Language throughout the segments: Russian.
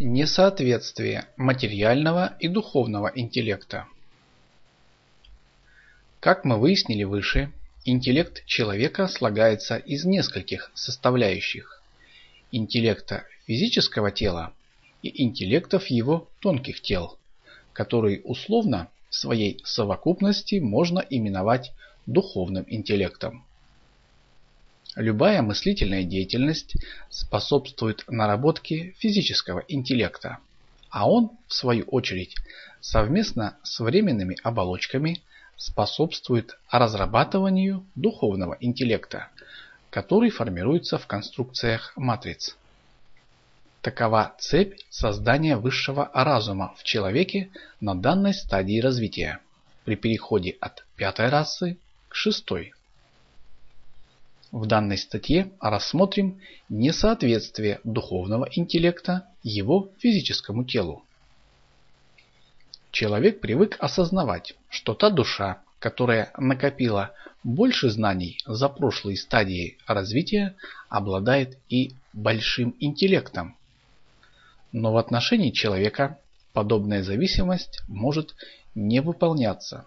Несоответствие материального и духовного интеллекта. Как мы выяснили выше, интеллект человека слагается из нескольких составляющих. Интеллекта физического тела и интеллектов его тонких тел, которые условно в своей совокупности можно именовать духовным интеллектом. Любая мыслительная деятельность способствует наработке физического интеллекта, а он, в свою очередь, совместно с временными оболочками способствует разрабатыванию духовного интеллекта, который формируется в конструкциях матриц. Такова цепь создания высшего разума в человеке на данной стадии развития при переходе от пятой расы к шестой. В данной статье рассмотрим несоответствие духовного интеллекта его физическому телу. Человек привык осознавать, что та душа, которая накопила больше знаний за прошлые стадии развития, обладает и большим интеллектом. Но в отношении человека подобная зависимость может не выполняться.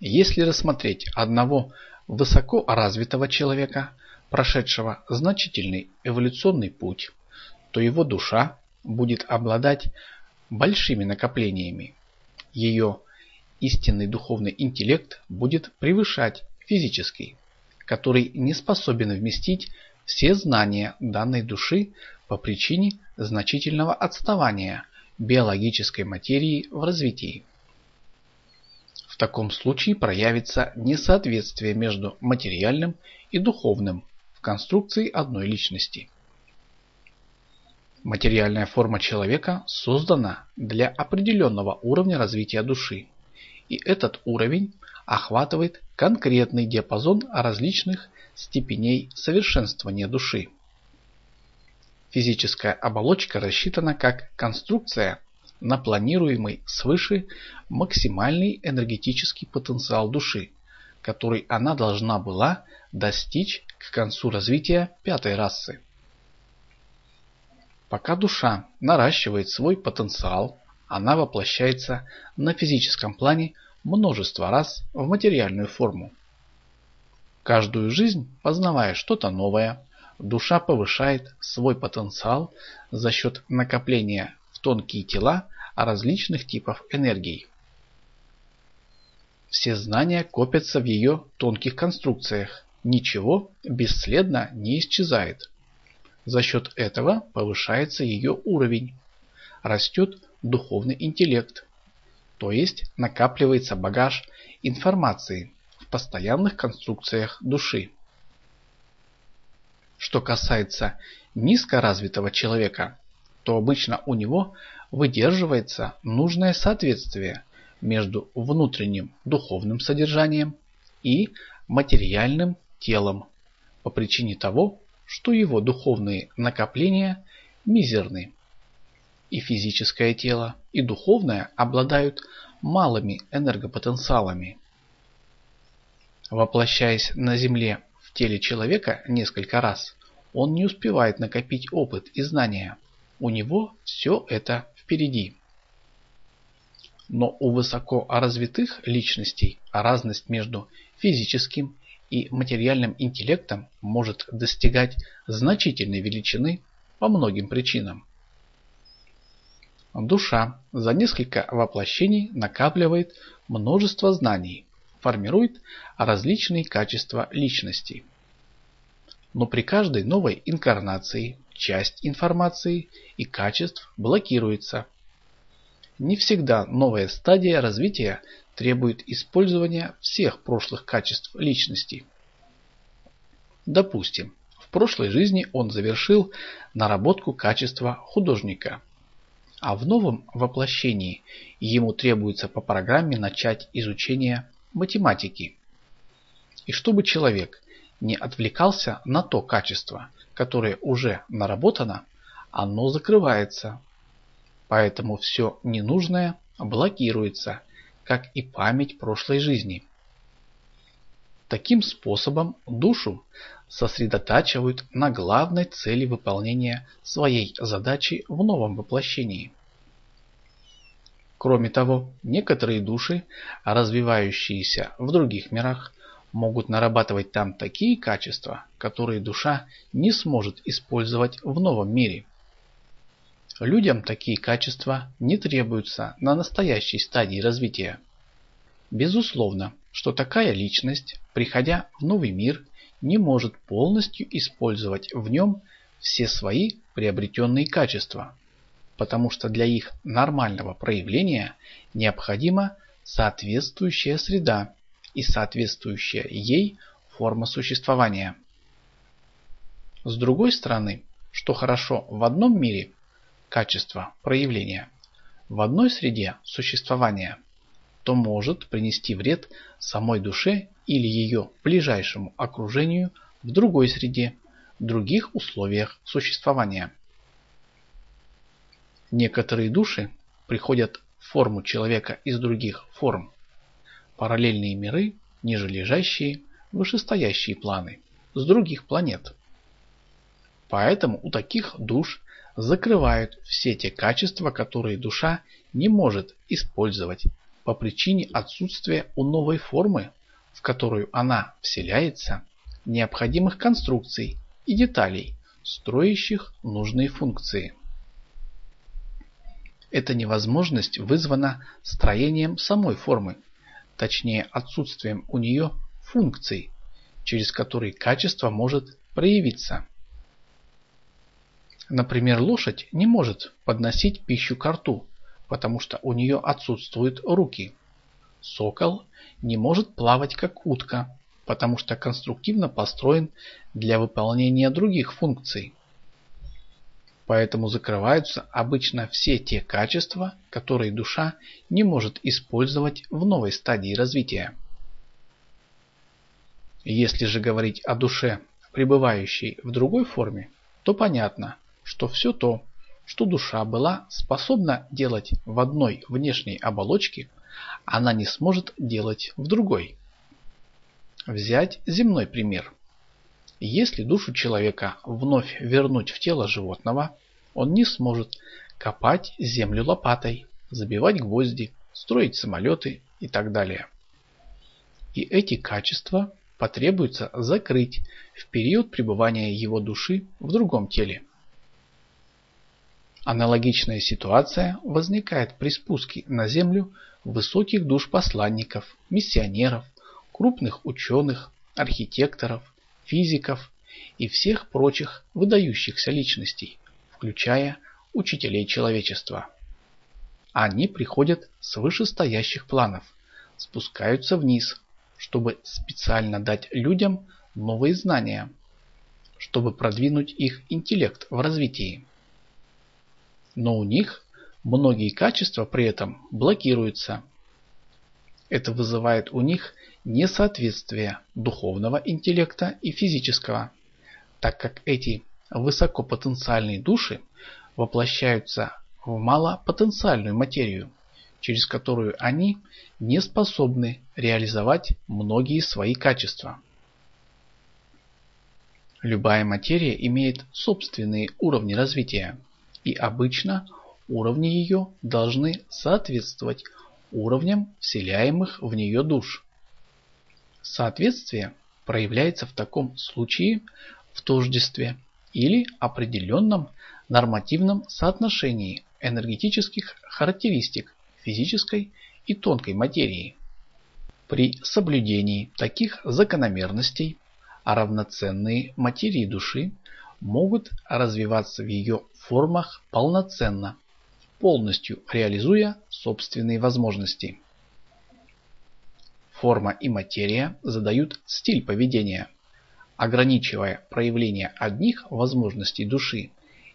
Если рассмотреть одного высоко развитого человека, прошедшего значительный эволюционный путь, то его душа будет обладать большими накоплениями. Ее истинный духовный интеллект будет превышать физический, который не способен вместить все знания данной души по причине значительного отставания биологической материи в развитии. В таком случае проявится несоответствие между материальным и духовным в конструкции одной личности. Материальная форма человека создана для определенного уровня развития души, и этот уровень охватывает конкретный диапазон различных степеней совершенствования души. Физическая оболочка рассчитана как конструкция на планируемый свыше максимальный энергетический потенциал души, который она должна была достичь к концу развития пятой расы. Пока душа наращивает свой потенциал, она воплощается на физическом плане множество раз в материальную форму. Каждую жизнь, познавая что-то новое, душа повышает свой потенциал за счет накопления тонкие тела различных типов энергий. Все знания копятся в ее тонких конструкциях, ничего бесследно не исчезает. За счет этого повышается ее уровень, растет духовный интеллект, то есть накапливается багаж информации в постоянных конструкциях души. Что касается низкоразвитого человека, то обычно у него выдерживается нужное соответствие между внутренним духовным содержанием и материальным телом по причине того, что его духовные накопления мизерны. И физическое тело, и духовное обладают малыми энергопотенциалами. Воплощаясь на Земле в теле человека несколько раз, он не успевает накопить опыт и знания, у него все это впереди. Но у высоко развитых личностей разность между физическим и материальным интеллектом может достигать значительной величины по многим причинам. Душа за несколько воплощений накапливает множество знаний, формирует различные качества личности. Но при каждой новой инкарнации часть информации и качеств блокируется. Не всегда новая стадия развития требует использования всех прошлых качеств личности. Допустим, в прошлой жизни он завершил наработку качества художника, а в новом воплощении ему требуется по программе начать изучение математики. И чтобы человек не отвлекался на то качество, которое уже наработано, оно закрывается. Поэтому все ненужное блокируется, как и память прошлой жизни. Таким способом душу сосредотачивают на главной цели выполнения своей задачи в новом воплощении. Кроме того, некоторые души, развивающиеся в других мирах, могут нарабатывать там такие качества, которые душа не сможет использовать в новом мире. Людям такие качества не требуются на настоящей стадии развития. Безусловно, что такая личность, приходя в новый мир, не может полностью использовать в нем все свои приобретенные качества, потому что для их нормального проявления необходима соответствующая среда и соответствующая ей форма существования. С другой стороны, что хорошо в одном мире – качество проявления, в одной среде существования, то может принести вред самой душе или ее ближайшему окружению в другой среде, других условиях существования. Некоторые души приходят в форму человека из других форм. Параллельные миры, ниже лежащие, вышестоящие планы, с других планет. Поэтому у таких душ закрывают все те качества, которые душа не может использовать по причине отсутствия у новой формы в которую она вселяется, необходимых конструкций и деталей, строящих нужные функции. Эта невозможность вызвана строением самой формы, точнее отсутствием у нее функций, через которые качество может проявиться. Например, лошадь не может подносить пищу к рту, потому что у нее отсутствуют руки. Сокол не может плавать как утка, потому что конструктивно построен для выполнения других функций. Поэтому закрываются обычно все те качества, которые душа не может использовать в новой стадии развития. Если же говорить о душе, пребывающей в другой форме, то понятно, что все то, что душа была способна делать в одной внешней оболочке, она не сможет делать в другой. Взять земной пример. Если душу человека вновь вернуть в тело животного, он не сможет копать землю лопатой, забивать гвозди, строить самолеты и так далее. И эти качества потребуется закрыть в период пребывания его души в другом теле. Аналогичная ситуация возникает при спуске на Землю высоких душ посланников, миссионеров, крупных ученых, архитекторов, физиков и всех прочих выдающихся личностей, включая учителей человечества. Они приходят с вышестоящих планов, спускаются вниз, чтобы специально дать людям новые знания, чтобы продвинуть их интеллект в развитии но у них многие качества при этом блокируются. Это вызывает у них несоответствие духовного интеллекта и физического, так как эти высокопотенциальные души воплощаются в малопотенциальную материю, через которую они не способны реализовать многие свои качества. Любая материя имеет собственные уровни развития и обычно уровни ее должны соответствовать уровням вселяемых в нее душ. Соответствие проявляется в таком случае в тождестве или определенном нормативном соотношении энергетических характеристик физической и тонкой материи. При соблюдении таких закономерностей равноценные материи души могут развиваться в ее формах полноценно, полностью реализуя собственные возможности. Форма и материя задают стиль поведения, ограничивая проявление одних возможностей души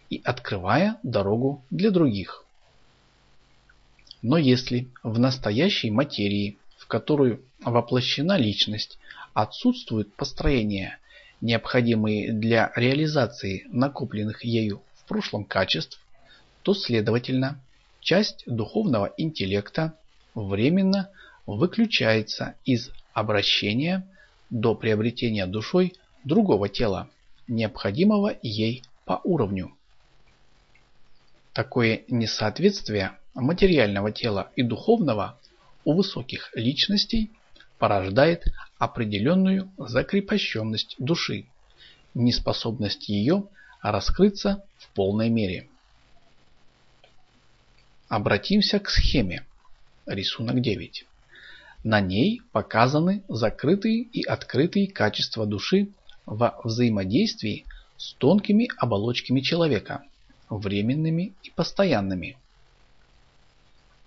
и открывая дорогу для других. Но если в настоящей материи, в которую воплощена личность, отсутствует построение необходимые для реализации накопленных ею в прошлом качеств, то, следовательно, часть духовного интеллекта временно выключается из обращения до приобретения душой другого тела, необходимого ей по уровню. Такое несоответствие материального тела и духовного у высоких личностей порождает определенную закрепощенность души, неспособность ее раскрыться в полной мере. Обратимся к схеме. Рисунок 9. На ней показаны закрытые и открытые качества души во взаимодействии с тонкими оболочками человека, временными и постоянными.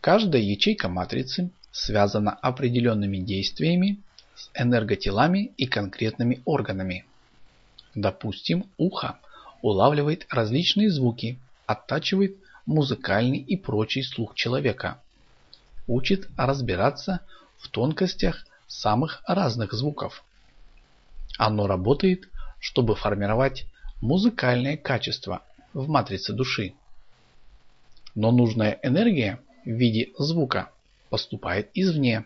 Каждая ячейка матрицы связана определенными действиями с энерготелами и конкретными органами. Допустим, ухо улавливает различные звуки, оттачивает музыкальный и прочий слух человека, учит разбираться в тонкостях самых разных звуков. Оно работает, чтобы формировать музыкальное качество в матрице души. Но нужная энергия в виде звука поступает извне.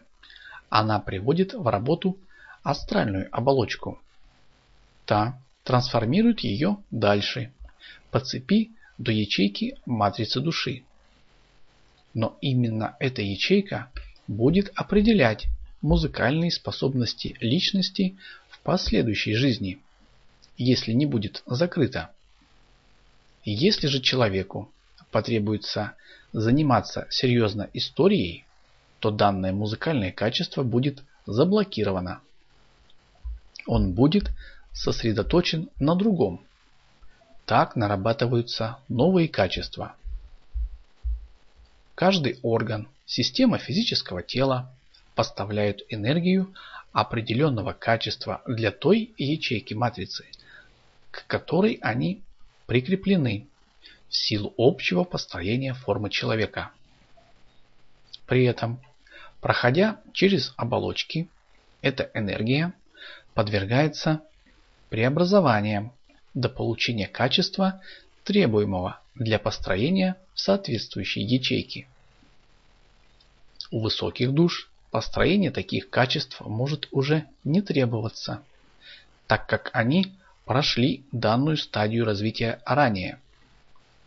Она приводит в работу астральную оболочку. Та трансформирует ее дальше, по цепи до ячейки матрицы души. Но именно эта ячейка будет определять музыкальные способности личности в последующей жизни, если не будет закрыта. Если же человеку потребуется заниматься серьезно историей, то данное музыкальное качество будет заблокировано. Он будет сосредоточен на другом. Так нарабатываются новые качества. Каждый орган, система физического тела поставляют энергию определенного качества для той ячейки матрицы, к которой они прикреплены в силу общего построения формы человека. При этом, проходя через оболочки, эта энергия подвергается преобразованиям до получения качества, требуемого для построения соответствующей ячейки. У высоких душ построение таких качеств может уже не требоваться, так как они прошли данную стадию развития ранее.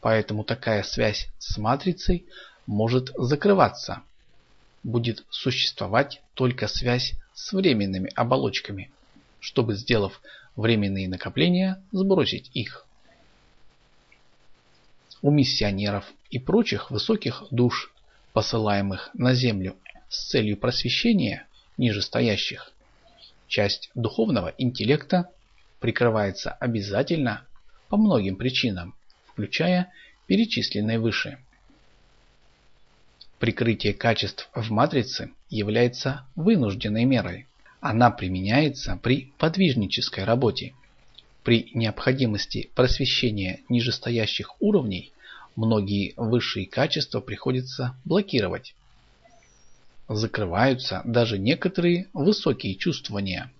Поэтому такая связь с матрицей может закрываться. Будет существовать только связь с временными оболочками, чтобы, сделав временные накопления, сбросить их. У миссионеров и прочих высоких душ, посылаемых на землю с целью просвещения нижестоящих, часть духовного интеллекта прикрывается обязательно по многим причинам, включая перечисленные выше. Прикрытие качеств в матрице является вынужденной мерой. Она применяется при подвижнической работе. При необходимости просвещения нижестоящих уровней многие высшие качества приходится блокировать. Закрываются даже некоторые высокие чувствования,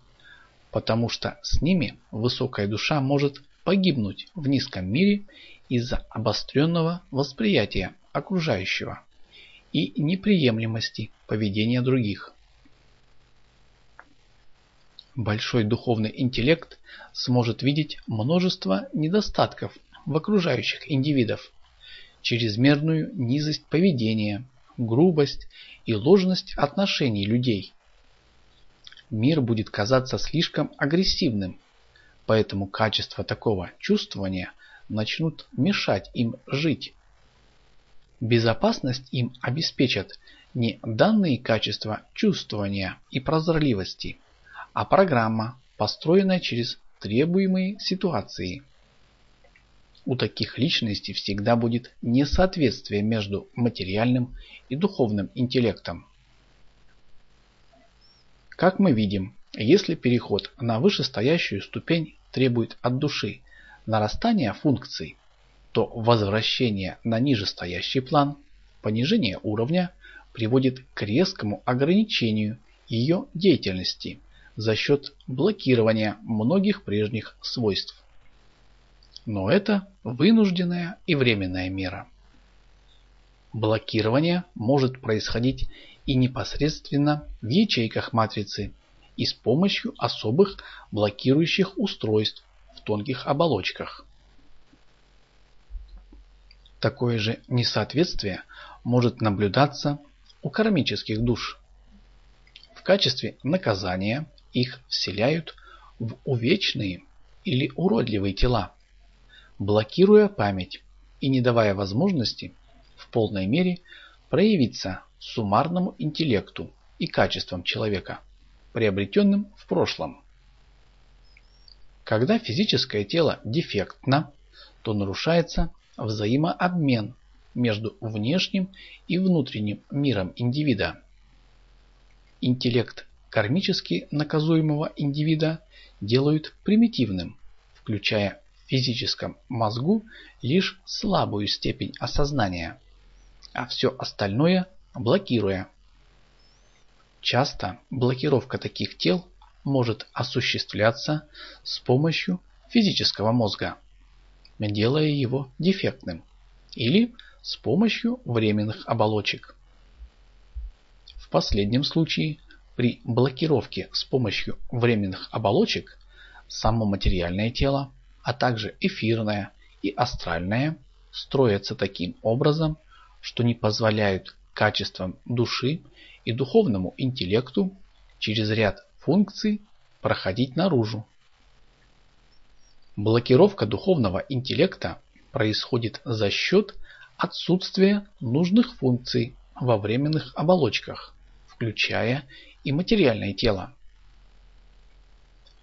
потому что с ними высокая душа может погибнуть в низком мире из-за обостренного восприятия окружающего и неприемлемости поведения других. Большой духовный интеллект сможет видеть множество недостатков в окружающих индивидов, чрезмерную низость поведения, грубость и ложность отношений людей. Мир будет казаться слишком агрессивным, поэтому качества такого чувствования начнут мешать им жить. Безопасность им обеспечат не данные качества чувствования и прозорливости, а программа, построенная через требуемые ситуации. У таких личностей всегда будет несоответствие между материальным и духовным интеллектом. Как мы видим, если переход на вышестоящую ступень требует от души нарастания функций, то возвращение на нижестоящий план, понижение уровня приводит к резкому ограничению ее деятельности – за счет блокирования многих прежних свойств. Но это вынужденная и временная мера. Блокирование может происходить и непосредственно в ячейках матрицы, и с помощью особых блокирующих устройств в тонких оболочках. Такое же несоответствие может наблюдаться у кармических душ. В качестве наказания их вселяют в увечные или уродливые тела, блокируя память и не давая возможности в полной мере проявиться суммарному интеллекту и качествам человека, приобретенным в прошлом. Когда физическое тело дефектно, то нарушается взаимообмен между внешним и внутренним миром индивида. Интеллект кармически наказуемого индивида делают примитивным, включая в физическом мозгу лишь слабую степень осознания, а все остальное блокируя. Часто блокировка таких тел может осуществляться с помощью физического мозга делая его дефектным, или с помощью временных оболочек. В последнем случае при блокировке с помощью временных оболочек само материальное тело, а также эфирное и астральное строятся таким образом, что не позволяют качествам души и духовному интеллекту через ряд функций проходить наружу. Блокировка духовного интеллекта происходит за счет отсутствия нужных функций во временных оболочках, включая и материальное тело.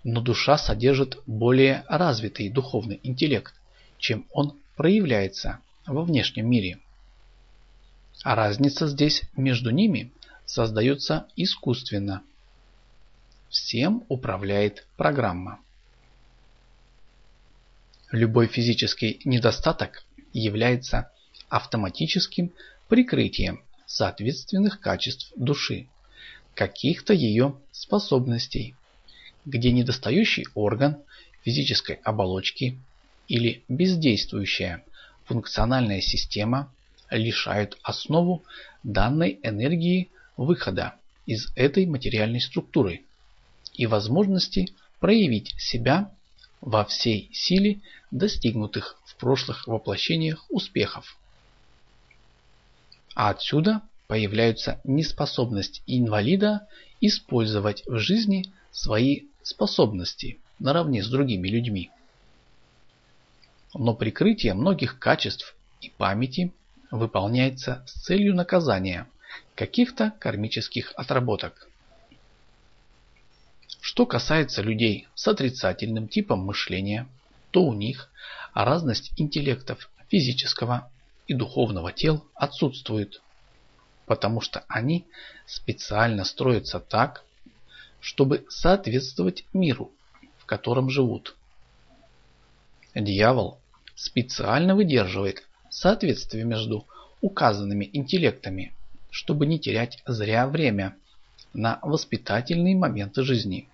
Но душа содержит более развитый духовный интеллект, чем он проявляется во внешнем мире. А разница здесь между ними создается искусственно. Всем управляет программа. Любой физический недостаток является автоматическим прикрытием соответственных качеств души, каких-то ее способностей, где недостающий орган физической оболочки или бездействующая функциональная система лишают основу данной энергии выхода из этой материальной структуры и возможности проявить себя во всей силе достигнутых в прошлых воплощениях успехов. А отсюда появляется неспособность инвалида использовать в жизни свои способности наравне с другими людьми. Но прикрытие многих качеств и памяти выполняется с целью наказания каких-то кармических отработок. Что касается людей с отрицательным типом мышления, то у них разность интеллектов физического и духовного тел отсутствует, потому что они специально строятся так, чтобы соответствовать миру, в котором живут. Дьявол специально выдерживает соответствие между указанными интеллектами, чтобы не терять зря время на воспитательные моменты жизни.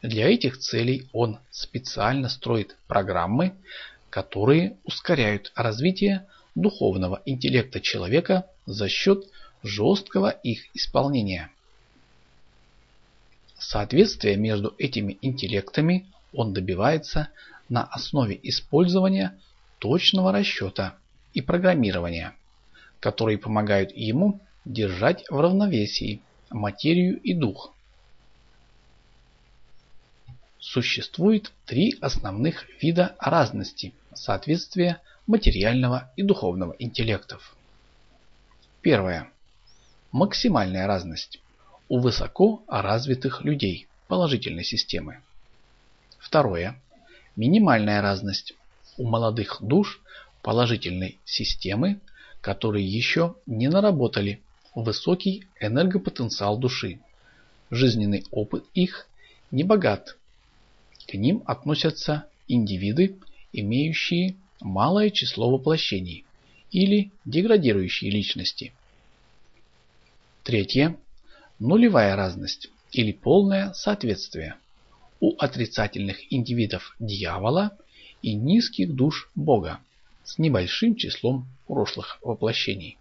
Для этих целей он специально строит программы, которые ускоряют развитие духовного интеллекта человека за счет жесткого их исполнения. Соответствие между этими интеллектами он добивается на основе использования точного расчета и программирования, которые помогают ему держать в равновесии материю и дух. Существует три основных вида разности соответствия материального и духовного интеллектов. Первое. Максимальная разность у высоко развитых людей положительной системы. Второе. Минимальная разность у молодых душ положительной системы, которые еще не наработали высокий энергопотенциал души. Жизненный опыт их не богат. К ним относятся индивиды, имеющие малое число воплощений или деградирующие личности. Третье. Нулевая разность или полное соответствие у отрицательных индивидов дьявола и низких душ Бога с небольшим числом прошлых воплощений.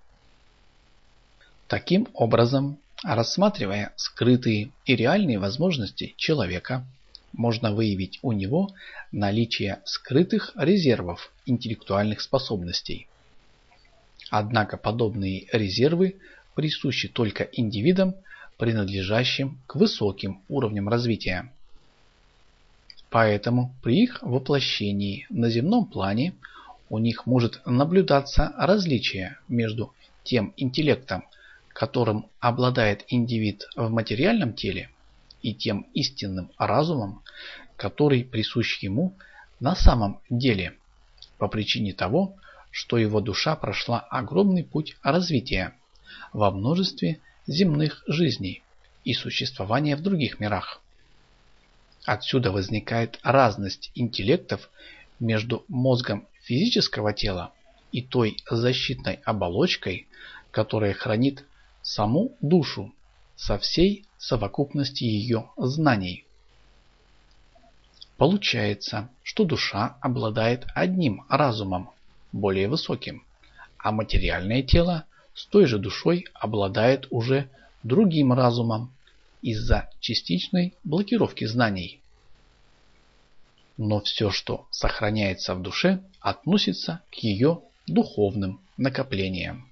Таким образом, Рассматривая скрытые и реальные возможности человека, можно выявить у него наличие скрытых резервов интеллектуальных способностей. Однако подобные резервы присущи только индивидам, принадлежащим к высоким уровням развития. Поэтому при их воплощении на земном плане у них может наблюдаться различие между тем интеллектом, которым обладает индивид в материальном теле, и тем истинным разумом, который присущ ему на самом деле, по причине того, что его душа прошла огромный путь развития во множестве земных жизней и существования в других мирах. Отсюда возникает разность интеллектов между мозгом физического тела и той защитной оболочкой, которая хранит саму душу со всей совокупности ее знаний. Получается, что душа обладает одним разумом, более высоким, а материальное тело с той же душой обладает уже другим разумом из-за частичной блокировки знаний. Но все, что сохраняется в душе, относится к ее духовным накоплениям.